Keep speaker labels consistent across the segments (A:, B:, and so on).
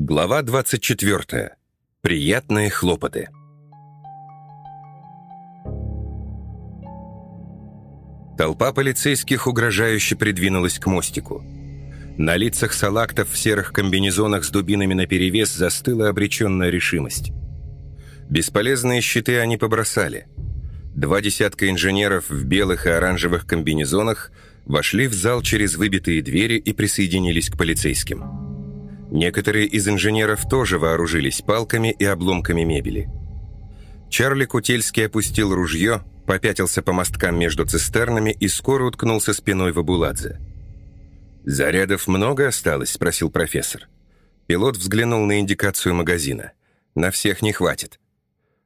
A: Глава 24. Приятные хлопоты. Толпа полицейских угрожающе придвинулась к мостику. На лицах салактов в серых комбинезонах с дубинами наперевес застыла обреченная решимость. Бесполезные щиты они побросали. Два десятка инженеров в белых и оранжевых комбинезонах вошли в зал через выбитые двери и присоединились к полицейским. Некоторые из инженеров тоже вооружились палками и обломками мебели. Чарли Кутельский опустил ружье, попятился по мосткам между цистернами и скоро уткнулся спиной в Абуладзе. «Зарядов много осталось?» – спросил профессор. Пилот взглянул на индикацию магазина. «На всех не хватит».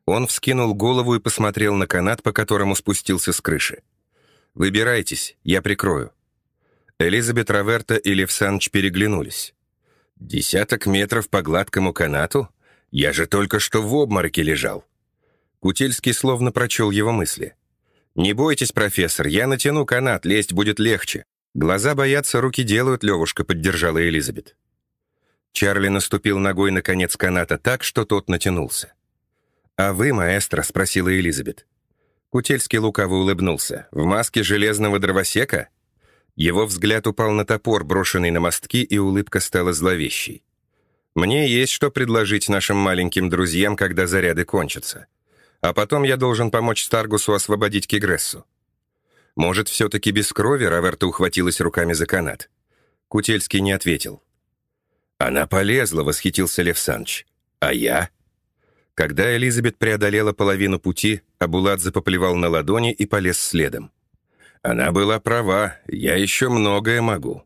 A: Он вскинул голову и посмотрел на канат, по которому спустился с крыши. «Выбирайтесь, я прикрою». Элизабет Раверта и Лев Санч переглянулись. «Десяток метров по гладкому канату? Я же только что в обмороке лежал». Кутельский словно прочел его мысли. «Не бойтесь, профессор, я натяну канат, лезть будет легче. Глаза боятся, руки делают, Левушка», — поддержала Элизабет. Чарли наступил ногой на конец каната так, что тот натянулся. «А вы, маэстро?» — спросила Элизабет. Кутельский лукаво улыбнулся. «В маске железного дровосека?» Его взгляд упал на топор, брошенный на мостки, и улыбка стала зловещей. «Мне есть что предложить нашим маленьким друзьям, когда заряды кончатся. А потом я должен помочь Старгусу освободить Кигрессу». Может, все-таки без крови Раверта ухватилась руками за канат. Кутельский не ответил. «Она полезла», — восхитился Лев Санч. «А я?» Когда Элизабет преодолела половину пути, Абуладзе поплевал на ладони и полез следом. Она была права, я еще многое могу.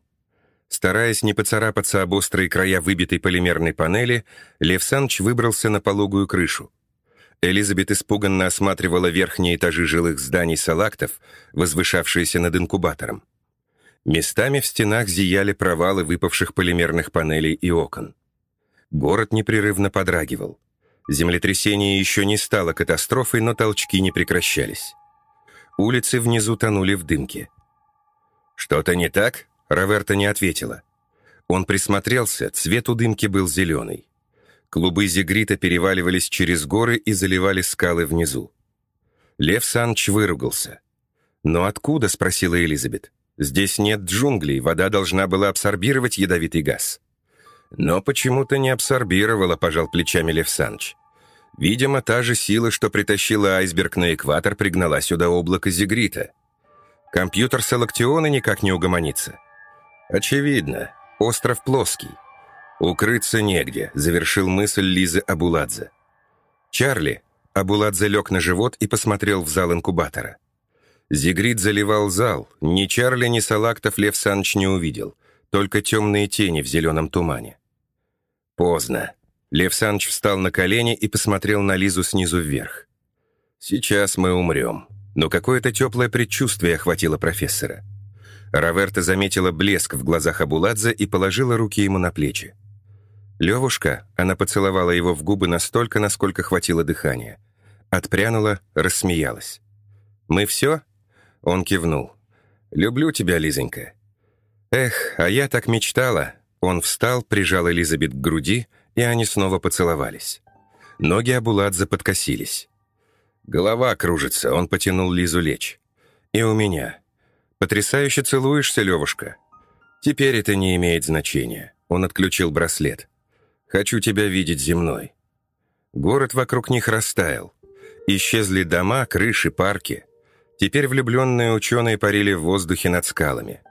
A: Стараясь не поцарапаться об острые края выбитой полимерной панели, Лев Санч выбрался на пологую крышу. Элизабет испуганно осматривала верхние этажи жилых зданий салактов, возвышавшиеся над инкубатором. Местами в стенах зияли провалы выпавших полимерных панелей и окон. Город непрерывно подрагивал. Землетрясение еще не стало катастрофой, но толчки не прекращались. Улицы внизу тонули в дымке. «Что-то не так?» Роверта не ответила. Он присмотрелся, цвет у дымки был зеленый. Клубы зигрита переваливались через горы и заливали скалы внизу. Лев Санч выругался. «Но откуда?» — спросила Элизабет. «Здесь нет джунглей, вода должна была абсорбировать ядовитый газ». Но почему-то не абсорбировала, пожал плечами Лев Санч. Видимо, та же сила, что притащила айсберг на экватор, пригнала сюда облако зигрита. Компьютер Салактиона никак не угомонится. Очевидно, остров плоский. Укрыться негде, завершил мысль Лизы Абуладзе. Чарли, Абуладзе лег на живот и посмотрел в зал инкубатора. Зигрит заливал зал, ни Чарли, ни Салактов Лев Санч не увидел — только темные тени в зеленом тумане. Поздно. Лев Саныч встал на колени и посмотрел на Лизу снизу вверх. «Сейчас мы умрем». Но какое-то теплое предчувствие охватило профессора. Раверта заметила блеск в глазах Абуладзе и положила руки ему на плечи. «Левушка», она поцеловала его в губы настолько, насколько хватило дыхания. Отпрянула, рассмеялась. «Мы все?» Он кивнул. «Люблю тебя, Лизонька. Эх, а я так мечтала. Он встал, прижал Элизабет к груди, и они снова поцеловались. Ноги Абуладзе подкосились. Голова кружится, он потянул Лизу лечь. И у меня. Потрясающе целуешься, Левушка. Теперь это не имеет значения. Он отключил браслет. Хочу тебя видеть земной. Город вокруг них растаял. Исчезли дома, крыши, парки. Теперь влюбленные ученые парили в воздухе над скалами.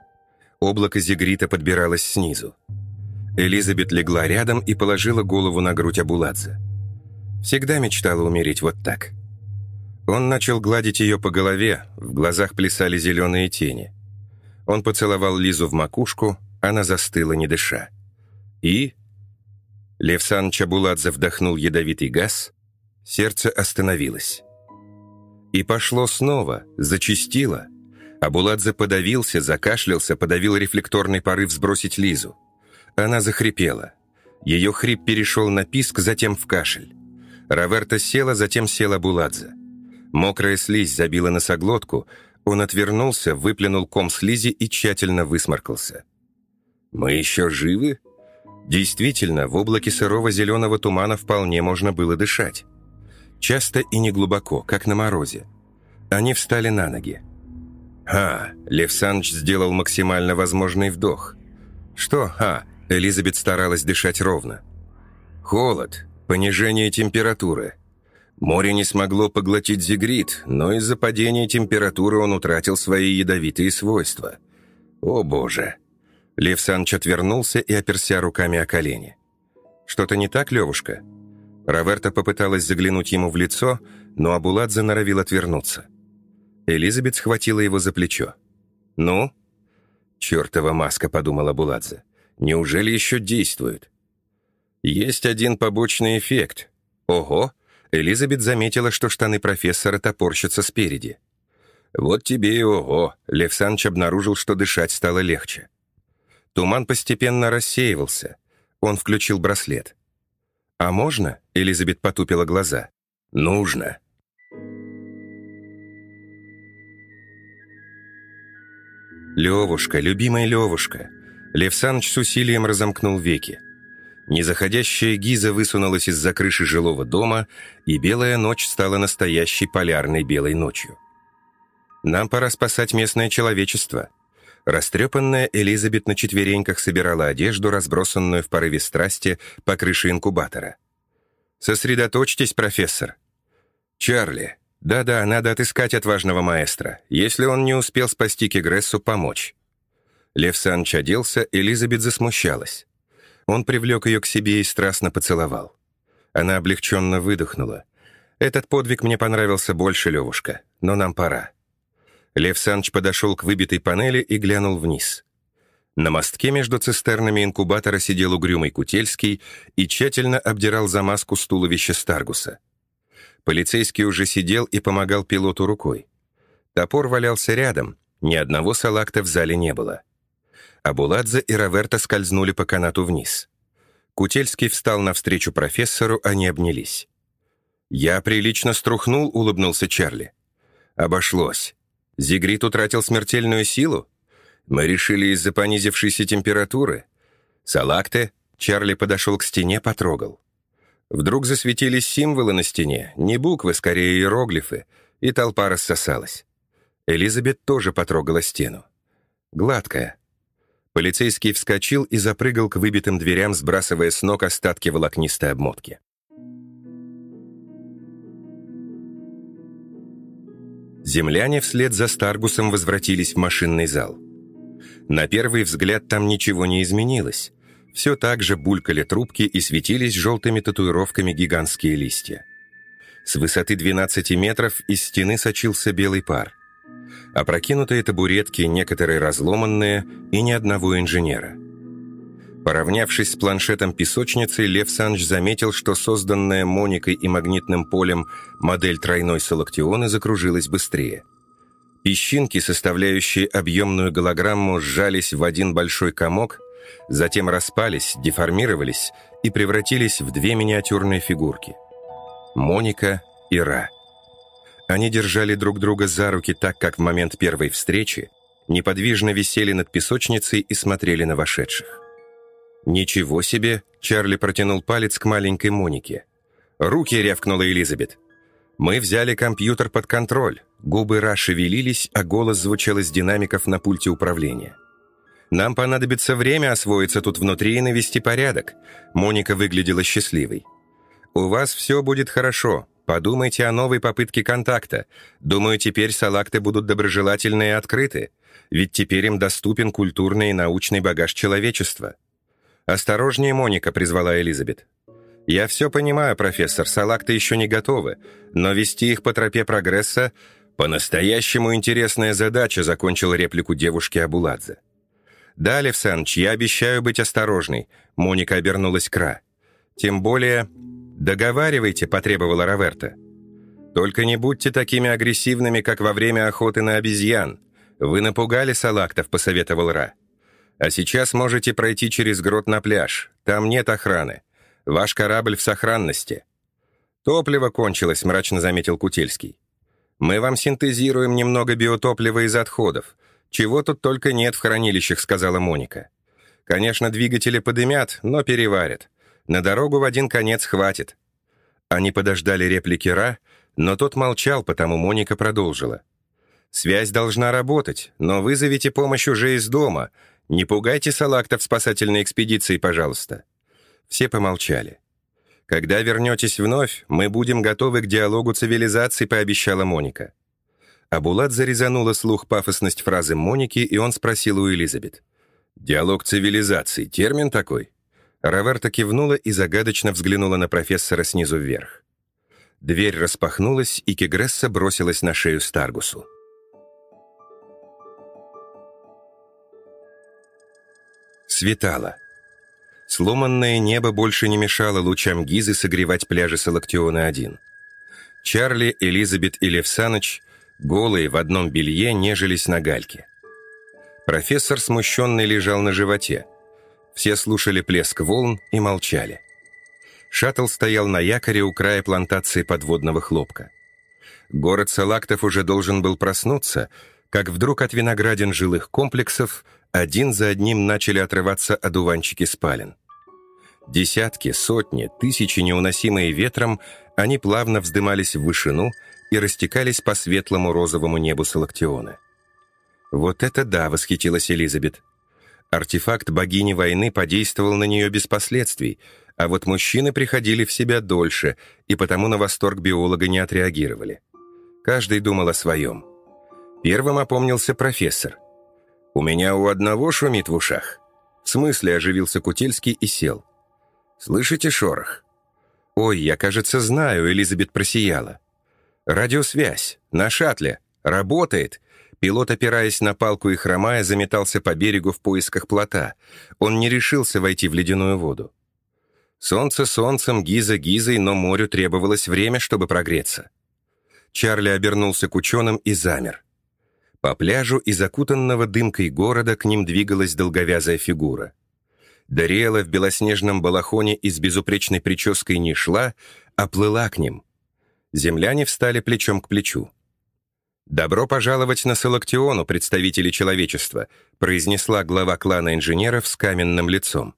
A: Облако зигрита подбиралось снизу. Элизабет легла рядом и положила голову на грудь Абуладзе. Всегда мечтала умереть вот так. Он начал гладить ее по голове, в глазах плясали зеленые тени. Он поцеловал Лизу в макушку, она застыла, не дыша. И... Левсан Чабуладзе вдохнул ядовитый газ, сердце остановилось. И пошло снова, зачистило — Абуладзе подавился, закашлялся, подавил рефлекторный порыв сбросить Лизу. Она захрипела. Ее хрип перешел на писк, затем в кашель. Раверта села, затем села Абуладзе. Мокрая слизь забила носоглотку, он отвернулся, выплюнул ком слизи и тщательно высморкался. «Мы еще живы?» Действительно, в облаке сырого зеленого тумана вполне можно было дышать. Часто и не глубоко, как на морозе. Они встали на ноги. «Ха!» — Лев Саныч сделал максимально возможный вдох. «Что «ха?» — Элизабет старалась дышать ровно. «Холод, понижение температуры. Море не смогло поглотить зигрит, но из-за падения температуры он утратил свои ядовитые свойства. О боже!» Лев Саныч отвернулся и оперся руками о колени. «Что-то не так, Левушка?» Роверта попыталась заглянуть ему в лицо, но Абуладзе норовил отвернуться. Элизабет схватила его за плечо. «Ну?» «Чертова маска», — подумала Буладзе. «Неужели еще действует?» «Есть один побочный эффект. Ого!» Элизабет заметила, что штаны профессора топорщатся спереди. «Вот тебе и ого!» Лев Саныч обнаружил, что дышать стало легче. Туман постепенно рассеивался. Он включил браслет. «А можно?» — Элизабет потупила глаза. «Нужно». «Левушка, любимая Левушка!» Лев Саныч с усилием разомкнул веки. Незаходящая гиза высунулась из-за крыши жилого дома, и белая ночь стала настоящей полярной белой ночью. «Нам пора спасать местное человечество». Растрепанная Элизабет на четвереньках собирала одежду, разбросанную в порыве страсти по крыше инкубатора. «Сосредоточьтесь, профессор». «Чарли, да-да, надо отыскать отважного маэстро. Если он не успел спасти Кегрессу, помочь. Лев Саныч оделся, Элизабет засмущалась. Он привлек ее к себе и страстно поцеловал. Она облегченно выдохнула. «Этот подвиг мне понравился больше, Левушка, но нам пора». Лев Саныч подошел к выбитой панели и глянул вниз. На мостке между цистернами инкубатора сидел угрюмый Кутельский и тщательно обдирал замазку с туловища Старгуса. Полицейский уже сидел и помогал пилоту рукой. Топор валялся рядом, ни одного салакта в зале не было. Абуладзе и Раверта скользнули по канату вниз. Кутельский встал навстречу профессору, они обнялись. «Я прилично струхнул», — улыбнулся Чарли. «Обошлось. Зигрит утратил смертельную силу? Мы решили из-за понизившейся температуры. Салакты?» Чарли подошел к стене, потрогал. Вдруг засветились символы на стене, не буквы, скорее иероглифы, и толпа рассосалась. Элизабет тоже потрогала стену. Гладкая. Полицейский вскочил и запрыгал к выбитым дверям, сбрасывая с ног остатки волокнистой обмотки. Земляне вслед за Старгусом возвратились в машинный зал. На первый взгляд там ничего не изменилось все так же булькали трубки и светились желтыми татуировками гигантские листья. С высоты 12 метров из стены сочился белый пар. Опрокинутые табуретки, некоторые разломанные, и ни одного инженера. Поравнявшись с планшетом песочницы, Лев Санж заметил, что созданная Моникой и магнитным полем модель тройной салактионы закружилась быстрее. Песчинки, составляющие объемную голограмму, сжались в один большой комок затем распались, деформировались и превратились в две миниатюрные фигурки. Моника и Ра. Они держали друг друга за руки так, как в момент первой встречи неподвижно висели над песочницей и смотрели на вошедших. «Ничего себе!» — Чарли протянул палец к маленькой Монике. «Руки!» — рявкнула Элизабет. «Мы взяли компьютер под контроль». Губы Ра шевелились, а голос звучал из динамиков на пульте управления. Нам понадобится время освоиться тут внутри и навести порядок». Моника выглядела счастливой. «У вас все будет хорошо. Подумайте о новой попытке контакта. Думаю, теперь салакты будут доброжелательны и открыты. Ведь теперь им доступен культурный и научный багаж человечества». «Осторожнее, Моника», — призвала Элизабет. «Я все понимаю, профессор, салакты еще не готовы, но вести их по тропе прогресса — по-настоящему интересная задача», — закончил реплику девушки Абуладзе. «Да, Лев Саныч, я обещаю быть осторожной», — Моника обернулась к Ра. «Тем более...» «Договаривайте», — потребовала Раверта. «Только не будьте такими агрессивными, как во время охоты на обезьян. Вы напугали салактов», — посоветовал Ра. «А сейчас можете пройти через грот на пляж. Там нет охраны. Ваш корабль в сохранности». «Топливо кончилось», — мрачно заметил Кутельский. «Мы вам синтезируем немного биотоплива из отходов. «Чего тут только нет в хранилищах», — сказала Моника. Конечно, двигатели подымят, но переварят. На дорогу в один конец хватит». Они подождали реплики Ра, но тот молчал, потому Моника продолжила. «Связь должна работать, но вызовите помощь уже из дома. Не пугайте салактов спасательной экспедиции, пожалуйста». Все помолчали. «Когда вернетесь вновь, мы будем готовы к диалогу цивилизации», — пообещала Моника. Абулат зарезанула слух пафосность фразы Моники, и он спросил у Элизабет. «Диалог цивилизации. Термин такой?» Раверта кивнула и загадочно взглянула на профессора снизу вверх. Дверь распахнулась, и Кегресса бросилась на шею Старгусу. Светало. Сломанное небо больше не мешало лучам Гизы согревать пляжи Салактиона-1. Чарли, Элизабет и Лев Саныч, голые в одном белье, нежились на гальке. Профессор смущенный лежал на животе. Все слушали плеск волн и молчали. Шаттл стоял на якоре у края плантации подводного хлопка. Город Салактов уже должен был проснуться, как вдруг от виноградин жилых комплексов один за одним начали отрываться одуванчики спален. Десятки, сотни, тысячи, неуносимые ветром, они плавно вздымались в вышину и растекались по светлому розовому небу Салактиона. «Вот это да!» — восхитилась Элизабет. Артефакт богини войны подействовал на нее без последствий, а вот мужчины приходили в себя дольше, и потому на восторг биолога не отреагировали. Каждый думал о своем. Первым опомнился профессор. «У меня у одного шумит в ушах». В смысле оживился Кутельский и сел. «Слышите шорох?» «Ой, я, кажется, знаю», — Элизабет просияла. «Радиосвязь. На шаттле. Работает. Пилот, опираясь на палку и хромая, заметался по берегу в поисках плота. Он не решился войти в ледяную воду. Солнце солнцем, гиза гизой, но морю требовалось время, чтобы прогреться. Чарли обернулся к ученым и замер. По пляжу из окутанного дымкой города к ним двигалась долговязая фигура. Дариэла в белоснежном балахоне и с безупречной прической не шла, а плыла к ним. Земляне встали плечом к плечу. «Добро пожаловать на Салактиону, представители человечества», произнесла глава клана инженеров с каменным лицом.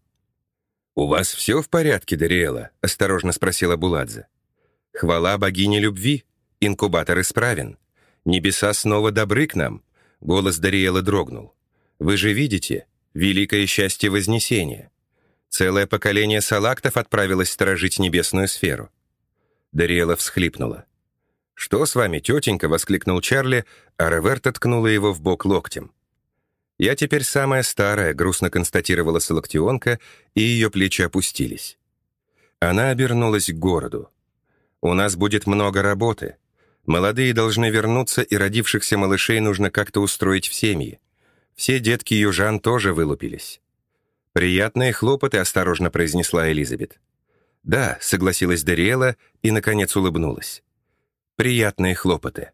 A: «У вас все в порядке, Дариэла?» — осторожно спросила Буладзе. «Хвала богине любви. Инкубатор исправен. Небеса снова добры к нам». Голос Дариэлы дрогнул. «Вы же видите, великое счастье Вознесения. Целое поколение салактов отправилось сторожить небесную сферу». Дариэла всхлипнула. «Что с вами, тетенька?» — воскликнул Чарли, а Реверта ткнула его в бок локтем. «Я теперь самая старая», — грустно констатировала Салактионка, и ее плечи опустились. Она обернулась к городу. «У нас будет много работы. Молодые должны вернуться, и родившихся малышей нужно как-то устроить в семьи. Все детки южан тоже вылупились». «Приятные хлопоты», — осторожно произнесла Элизабет. «Да», — согласилась Дариэла и, наконец, улыбнулась приятные хлопоты.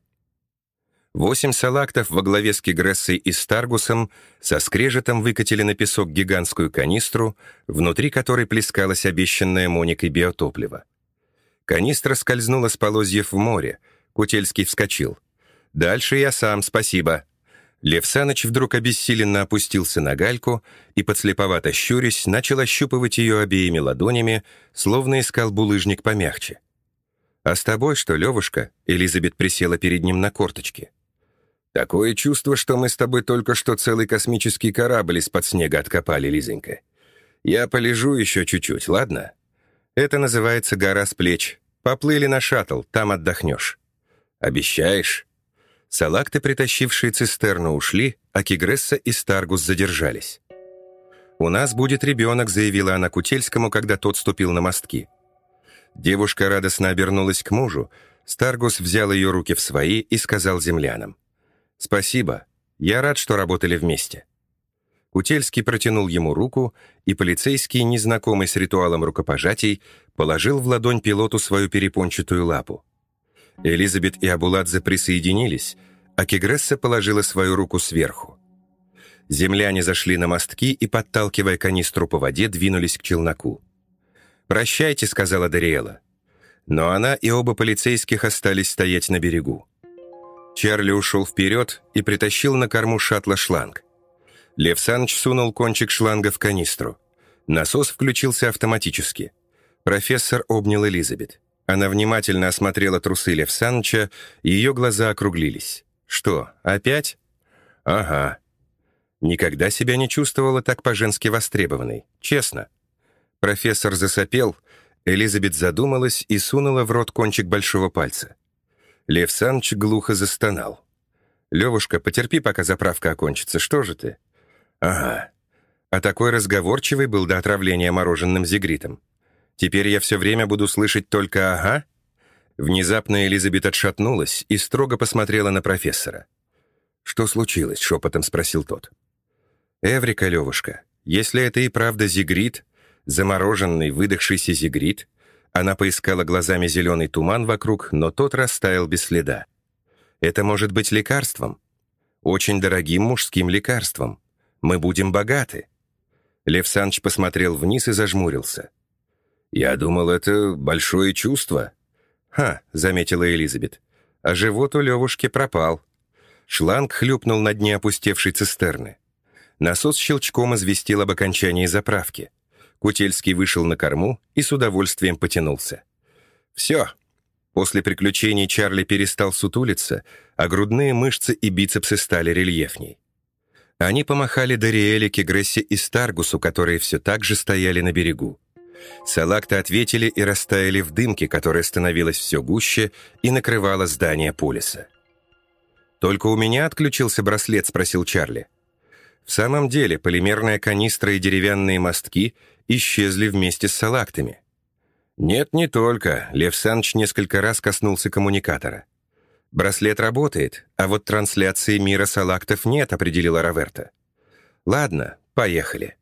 A: Восемь салактов во главе с Кигрессой и Старгусом со скрежетом выкатили на песок гигантскую канистру, внутри которой плескалось обещанное Моникой биотопливо. Канистра скользнула с полозьев в море. Кутельский вскочил. «Дальше я сам, спасибо». Лев Саныч вдруг обессиленно опустился на гальку и, подслеповато щурясь, начал ощупывать ее обеими ладонями, словно искал булыжник помягче. «А с тобой что, Левушка?» Элизабет присела перед ним на корточки. «Такое чувство, что мы с тобой только что целый космический корабль из-под снега откопали, Лизонька. Я полежу еще чуть-чуть, ладно? Это называется гора с плеч. Поплыли на шаттл, там отдохнешь. Обещаешь?» Салакты, притащившие цистерну, ушли, а Кигресса и Старгус задержались. «У нас будет ребенок», — заявила она Кутельскому, когда тот ступил на мостки. Девушка радостно обернулась к мужу, Старгус взял ее руки в свои и сказал землянам. «Спасибо. Я рад, что работали вместе». Кутельский протянул ему руку, и полицейский, незнакомый с ритуалом рукопожатий, положил в ладонь пилоту свою перепончатую лапу. Элизабет и Абуладзе присоединились, а Кегресса положила свою руку сверху. Земляне зашли на мостки и, подталкивая канистру по воде, двинулись к челноку. «Прощайте», — сказала Дариэла. Но она и оба полицейских остались стоять на берегу. Чарли ушел вперед и притащил на корму шаттла шланг. Лев Саныч сунул кончик шланга в канистру. Насос включился автоматически. Профессор обнял Элизабет. Она внимательно осмотрела трусы Лев Саныча, ее глаза округлились. «Что, опять?» «Ага». Никогда себя не чувствовала так по-женски востребованной. Честно. Профессор засопел, Элизабет задумалась и сунула в рот кончик большого пальца. Лев Саныч глухо застонал. «Левушка, потерпи, пока заправка окончится. Что же ты?» «Ага». А такой разговорчивый был до отравления мороженым зигритом. Теперь я все время буду слышать только «ага»?» Внезапно Элизабет отшатнулась и строго посмотрела на профессора. «Что случилось?» — шепотом спросил тот. «Эврика, Левушка, если это и правда зигрит, замороженный, выдохшийся зигрит...» Она поискала глазами зеленый туман вокруг, но тот растаял без следа. «Это может быть лекарством. Очень дорогим мужским лекарством. Мы будем богаты». Лев Санч посмотрел вниз и зажмурился. «Я думал, это большое чувство». «Ха», — заметила Элизабет. А живот у Левушки пропал. Шланг хлюпнул на дне опустевшей цистерны. Насос щелчком известил об окончании заправки. Кутельский вышел на корму и с удовольствием потянулся. «Все». После приключений Чарли перестал сутулиться, а грудные мышцы и бицепсы стали рельефней. Они помахали Дариэле, Кегрессе и Старгусу, которые все так же стояли на берегу. Салакты ответили и растаяли в дымке, которая становилась все гуще и накрывала здание полиса. «Только у меня отключился браслет?» — спросил Чарли. В самом деле, полимерная канистра и деревянные мостки исчезли вместе с салактами. «Нет, не только», — Лев Саныч несколько раз коснулся коммуникатора. «Браслет работает, а вот трансляции мира салактов нет», — определила Раверта. «Ладно, поехали».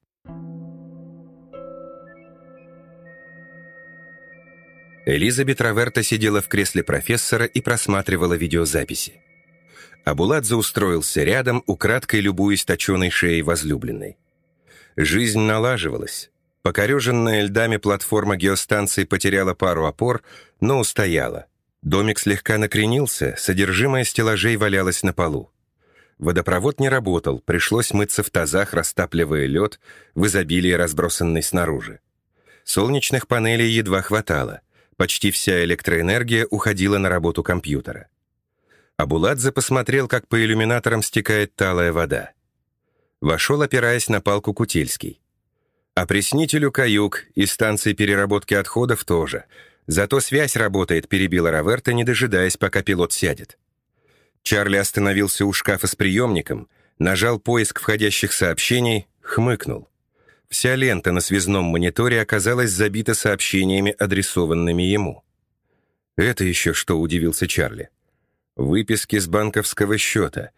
A: Элизабет Раверта сидела в кресле профессора и просматривала видеозаписи. Абуладзе устроился рядом, украдкой любуясь точеной шеей возлюбленной. Жизнь налаживалась. Покореженная льдами платформа геостанции потеряла пару опор, но устояла. Домик слегка накренился, содержимое стеллажей валялось на полу. Водопровод не работал, пришлось мыться в тазах, растапливая лед, в изобилии разбросанный снаружи. Солнечных панелей едва хватало — Почти вся электроэнергия уходила на работу компьютера. Абуладзе посмотрел, как по иллюминаторам стекает талая вода. Вошел, опираясь на палку Кутельский. Опреснителю каюк и станции переработки отходов тоже. Зато связь работает, перебила Раверта, не дожидаясь, пока пилот сядет. Чарли остановился у шкафа с приемником, нажал поиск входящих сообщений, хмыкнул. Вся лента на связном мониторе оказалась забита сообщениями, адресованными ему. «Это еще что?» — удивился Чарли. «Выписки с банковского счета.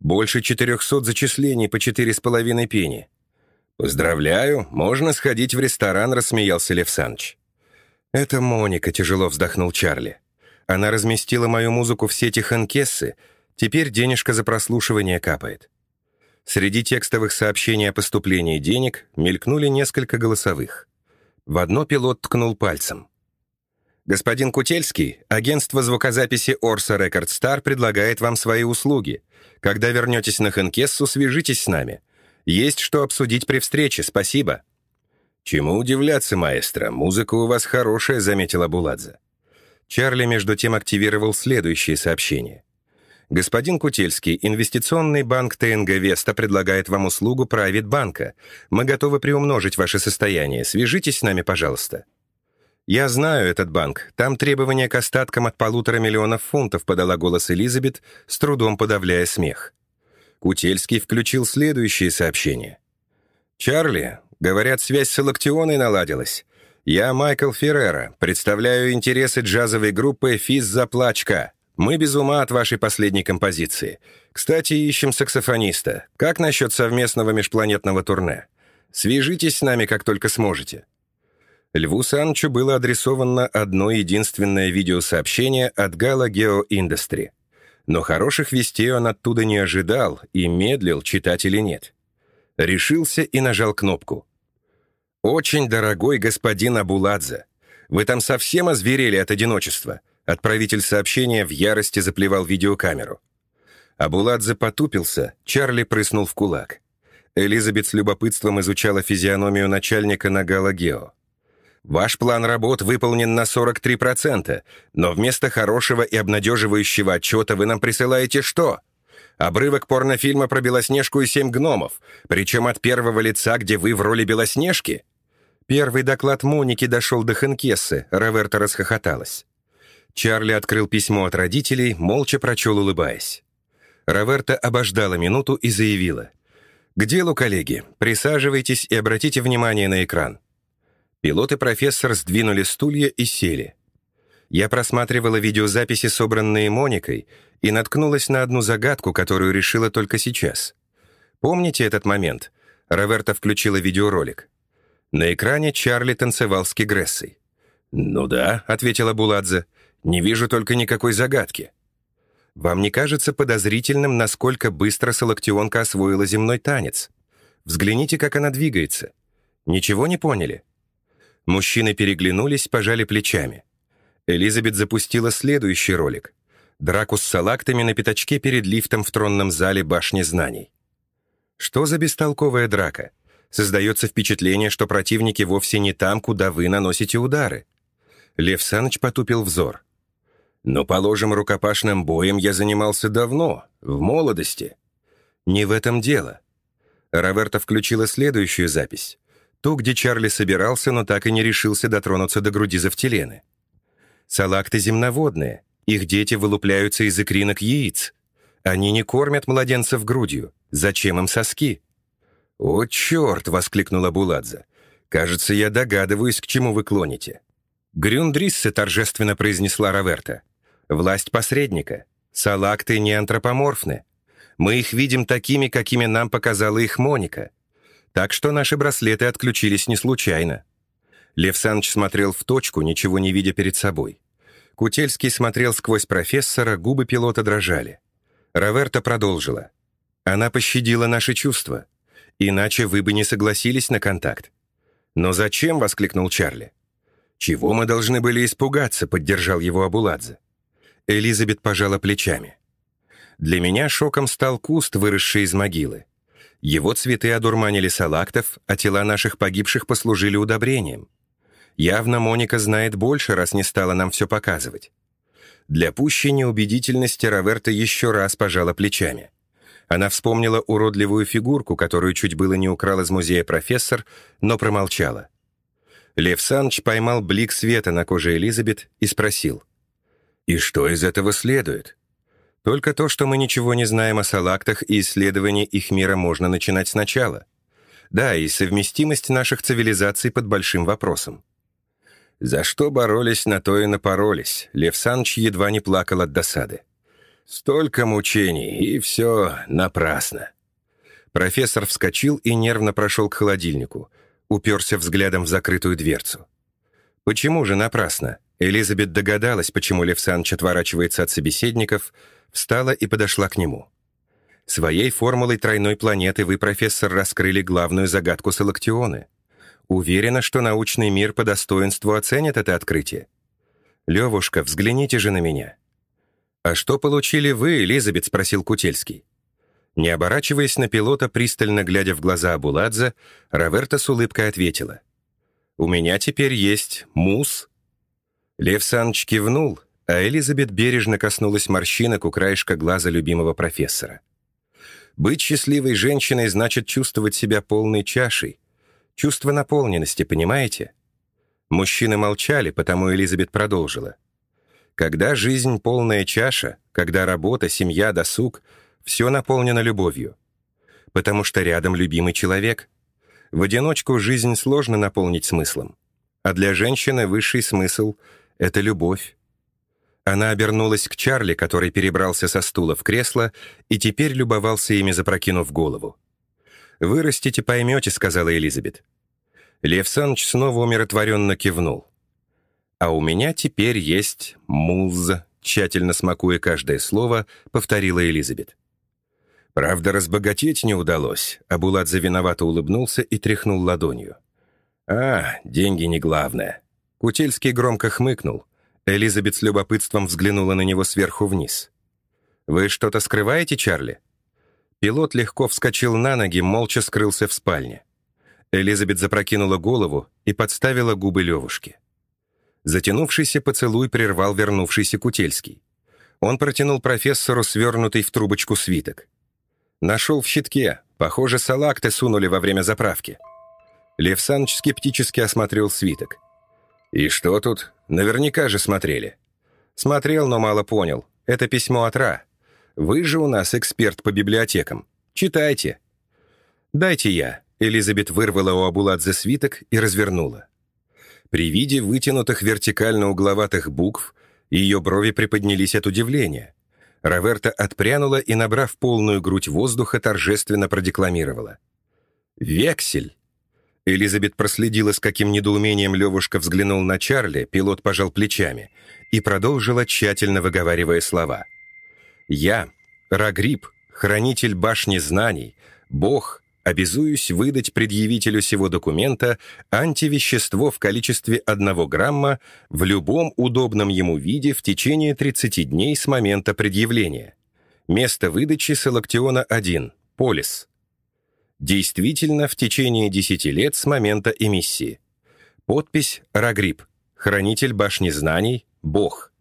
A: Больше 400 зачислений по четыре с половиной пени». «Поздравляю, можно сходить в ресторан», — рассмеялся Лев Саныч. «Это Моника», — тяжело вздохнул Чарли. «Она разместила мою музыку в сети Ханкессы, теперь денежка за прослушивание капает». Среди текстовых сообщений о поступлении денег мелькнули несколько голосовых. В одно пилот ткнул пальцем. «Господин Кутельский, агентство звукозаписи Орса Рекорд Стар предлагает вам свои услуги. Когда вернетесь на Хенкессу, свяжитесь с нами. Есть что обсудить при встрече, спасибо». «Чему удивляться, маэстро? Музыка у вас хорошая», — заметила Буладзе. Чарли, между тем, активировал следующее сообщение. Господин Кутельский, инвестиционный банк ТНГ Веста предлагает вам услугу Private-банка. Мы готовы приумножить ваше состояние. Свяжитесь с нами, пожалуйста. «Я знаю этот банк. Там требования к остаткам от полутора миллионов фунтов», подала голос Элизабет, с трудом подавляя смех. Кутельский включил следующее сообщение. «Чарли, говорят, связь с Элактионой наладилась. Я Майкл Феррера, представляю интересы джазовой группы «Физ Заплачка». Мы без ума от вашей последней композиции. Кстати, ищем саксофониста. Как насчет совместного межпланетного турне? Свяжитесь с нами, как только сможете». Льву Санчу было адресовано одно единственное видеосообщение от Gala Geo Industry. Но хороших вестей он оттуда не ожидал и медлил, читать или нет. Решился и нажал кнопку. «Очень дорогой господин Абуладзе, вы там совсем озверели от одиночества. Отправитель сообщения в ярости заплевал видеокамеру. Абуладзе потупился, Чарли прыснул в кулак. Элизабет с любопытством изучала физиономию начальника на Галагео. «Ваш план работ выполнен на 43%, но вместо хорошего и обнадеживающего отчета вы нам присылаете что?» Обрывок порнофильма про Белоснежку и семь гномов, причем от первого лица, где вы в роли Белоснежки. Первый доклад Моники дошел до Хенкессы, Роверта расхохоталась. Чарли открыл письмо от родителей, молча прочел, улыбаясь. Роверта обождала минуту и заявила. «К делу, коллеги. Присаживайтесь и обратите внимание на экран». Пилот и профессор сдвинули стулья и сели. Я просматривала видеозаписи, собранные Моникой, и наткнулась на одну загадку, которую решила только сейчас. Помните этот момент? Роверта включила видеоролик. На экране Чарли танцевал с Кигрессой. «Ну да», — ответила Буладзе, — «не вижу только никакой загадки». «Вам не кажется подозрительным, насколько быстро Салактионка освоила земной танец? Взгляните, как она двигается. Ничего не поняли?» Мужчины переглянулись, пожали плечами. Элизабет запустила следующий ролик. Драку с салактами на пятачке перед лифтом в тронном зале башни знаний. Что за бестолковая драка? Создается впечатление, что противники вовсе не там, куда вы наносите удары. Лев Саныч потупил взор. Но, положим, рукопашным боем я занимался давно, в молодости. Не в этом дело. Роберта включила следующую запись. Ту, где Чарли собирался, но так и не решился дотронуться до груди Завтелены. Салакты земноводные, их дети вылупляются из икринок яиц. Они не кормят младенцев грудью. Зачем им соски? «О, черт!» — воскликнула Буладза. «Кажется, я догадываюсь, к чему вы клоните». «Грюндриссе», — торжественно произнесла Раверта. «Власть посредника. Салакты не антропоморфны. Мы их видим такими, какими нам показала их Моника. Так что наши браслеты отключились не случайно». Лев Саныч смотрел в точку, ничего не видя перед собой. Кутельский смотрел сквозь профессора, губы пилота дрожали. Раверта продолжила. «Она пощадила наши чувства. Иначе вы бы не согласились на контакт». «Но зачем?» — воскликнул Чарли. «Чего мы должны были испугаться?» — поддержал его Абуладзе. Элизабет пожала плечами. «Для меня шоком стал куст, выросший из могилы. Его цветы одурманили салактов, а тела наших погибших послужили удобрением. Явно Моника знает больше, раз не стала нам все показывать. Для пущей неубедительности Роверта еще раз пожала плечами. Она вспомнила уродливую фигурку, которую чуть было не украл из музея профессор, но промолчала. Лев Санч поймал блик света на коже Элизабет и спросил. «И что из этого следует?» «Только то, что мы ничего не знаем о салактах, и исследование их мира можно начинать сначала. Да, и совместимость наших цивилизаций под большим вопросом. За что боролись, на то и напоролись. Лев Саныч едва не плакал от досады. Столько мучений, и все напрасно. Профессор вскочил и нервно прошел к холодильнику, уперся взглядом в закрытую дверцу. Почему же напрасно? Элизабет догадалась, почему Лев Саныч отворачивается от собеседников, встала и подошла к нему. Своей формулой тройной планеты вы, профессор, раскрыли главную загадку Салактионы — Уверена, что научный мир по достоинству оценит это открытие. Левушка, взгляните же на меня. «А что получили вы, Элизабет?» — спросил Кутельский. Не оборачиваясь на пилота, пристально глядя в глаза Абуладзе, Роверта с улыбкой ответила. «У меня теперь есть мус». Лев Саныч кивнул, а Элизабет бережно коснулась морщинок у краешка глаза любимого профессора. «Быть счастливой женщиной значит чувствовать себя полной чашей, Чувство наполненности, понимаете? Мужчины молчали, потому Элизабет продолжила. Когда жизнь полная чаша, когда работа, семья, досуг, все наполнено любовью. Потому что рядом любимый человек. В одиночку жизнь сложно наполнить смыслом. А для женщины высший смысл — это любовь. Она обернулась к Чарли, который перебрался со стула в кресло и теперь любовался ими, запрокинув голову. «Вырастите, поймете», — сказала Элизабет. Лев Саныч снова умиротворенно кивнул. «А у меня теперь есть муз», — тщательно смакуя каждое слово, повторила Элизабет. Правда, разбогатеть не удалось, а Буладзе виновато улыбнулся и тряхнул ладонью. «А, деньги не главное». Кутельский громко хмыкнул. Элизабет с любопытством взглянула на него сверху вниз. «Вы что-то скрываете, Чарли?» Пилот легко вскочил на ноги, молча скрылся в спальне. Элизабет запрокинула голову и подставила губы Левушке. Затянувшийся поцелуй прервал вернувшийся Кутельский. Он протянул профессору свернутый в трубочку свиток. Нашел в щитке. Похоже, салакты сунули во время заправки. Лев Саныч скептически осмотрел свиток. «И что тут? Наверняка же смотрели». «Смотрел, но мало понял. Это письмо от Ра. Вы же у нас эксперт по библиотекам. Читайте». «Дайте я». Элизабет вырвала у Абуладзе свиток и развернула. При виде вытянутых вертикально-угловатых букв ее брови приподнялись от удивления. Раверта отпрянула и, набрав полную грудь воздуха, торжественно продекламировала. «Вексель!» Элизабет проследила, с каким недоумением Левушка взглянул на Чарли, пилот пожал плечами, и продолжила, тщательно выговаривая слова. «Я, Рагриб, хранитель башни знаний, бог, обязуюсь выдать предъявителю сего документа антивещество в количестве одного грамма в любом удобном ему виде в течение 30 дней с момента предъявления. Место выдачи Салактиона-1, Полис. Действительно, в течение 10 лет с момента эмиссии. Подпись «Рагриб», хранитель башни знаний, бог.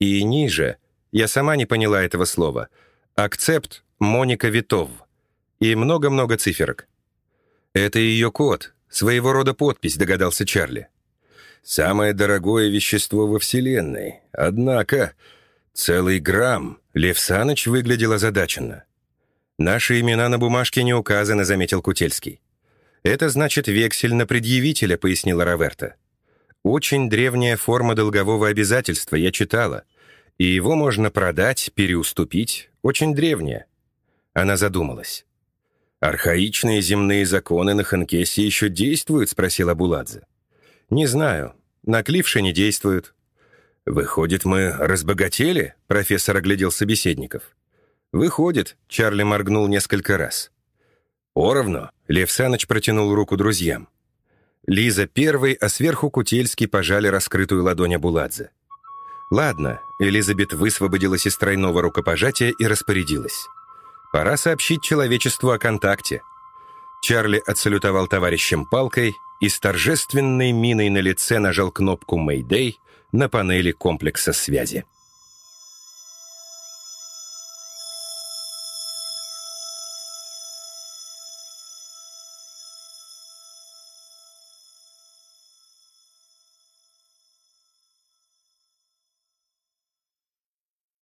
A: И ниже, я сама не поняла этого слова, акцепт Моника Витов – и много-много циферок. «Это ее код, своего рода подпись», — догадался Чарли. «Самое дорогое вещество во Вселенной. Однако целый грамм». Лев Саныч выглядел озадаченно. «Наши имена на бумажке не указаны», — заметил Кутельский. «Это значит вексель на предъявителя», — пояснила Раверта. «Очень древняя форма долгового обязательства, я читала. И его можно продать, переуступить. Очень древняя». Она задумалась. «Архаичные земные законы на Ханкесе еще действуют?» — спросил Абуладзе. «Не знаю. На Кливше не действуют». «Выходит, мы разбогатели?» — профессор оглядел собеседников. «Выходит», — Чарли моргнул несколько раз. «Поровну?» — Лев Саныч протянул руку друзьям. Лиза первой, а сверху Кутельский пожали раскрытую ладонь Абуладзе. «Ладно», — Элизабет высвободилась из тройного рукопожатия и распорядилась. Пора сообщить человечеству о контакте. Чарли отсалютовал товарищем палкой и с торжественной миной на лице нажал кнопку «Мэйдэй» на панели комплекса связи.